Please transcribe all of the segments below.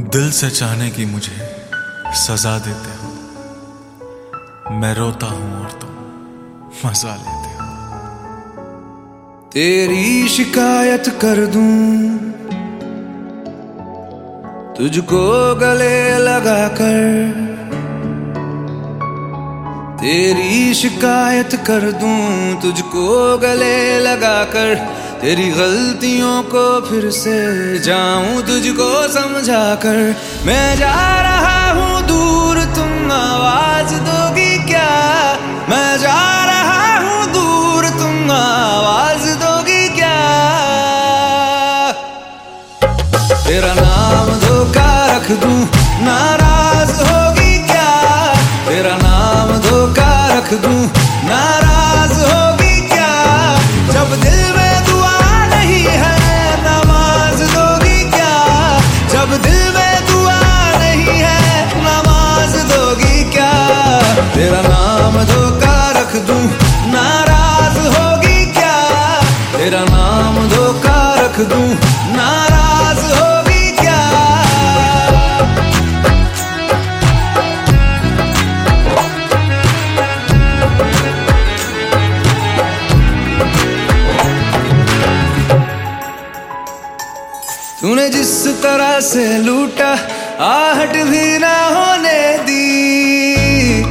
दिल से चाहने की मुझे सजा देते हो। मैं रोता हूँ और तुम मज़ा लेते हो। तेरी शिकायत कर दूँ। तुझको गले लगा कर तेरी शिकायत कर दूँ। तुझको गले लगा कर तेरी गलतियों को फिर से जाऊँ, तुझको समझा कर मैं जा रहा हूँ दूर। तुम आवाज़ दोगी क्या? मैं जा रहा हूँ दूर। तुम आवाज़ दोगी क्या? तेरा नाम जिस तरह से लूटा, आहट भी ना होने दी।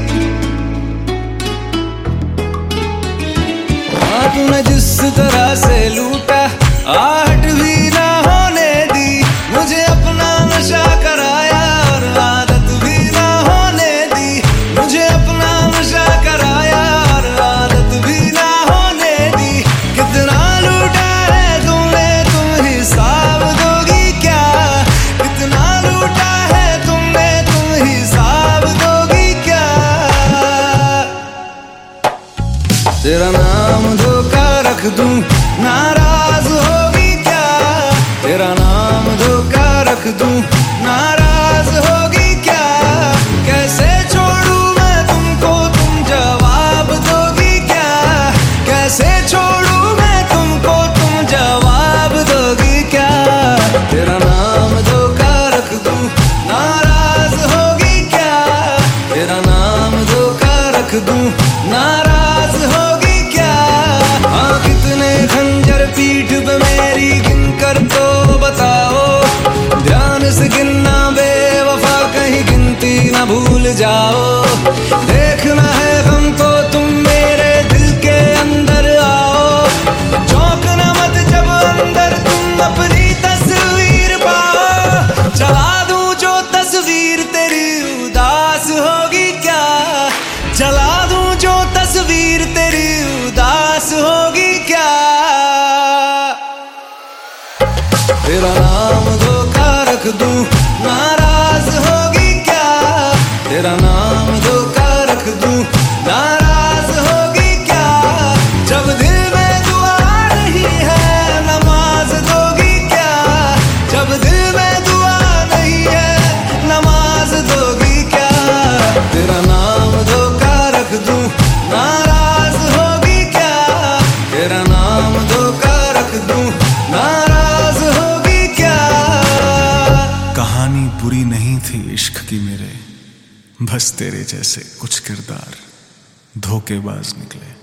आपने तूने जिस तरह से लूटा आहट तेरा नाम धोखा रख दूँ नाराज़ होगी क्या? तेरा नाम धोखा रख दूँ नाराज़ ना भूल जाओ। देखना नाम धोखा रख दूँ। नाराज़ होगी क्या? कहानी बुरी नहीं थी इश्क की मेरे। बस तेरे जैसे कुछ किरदार धोखेबाज निकले।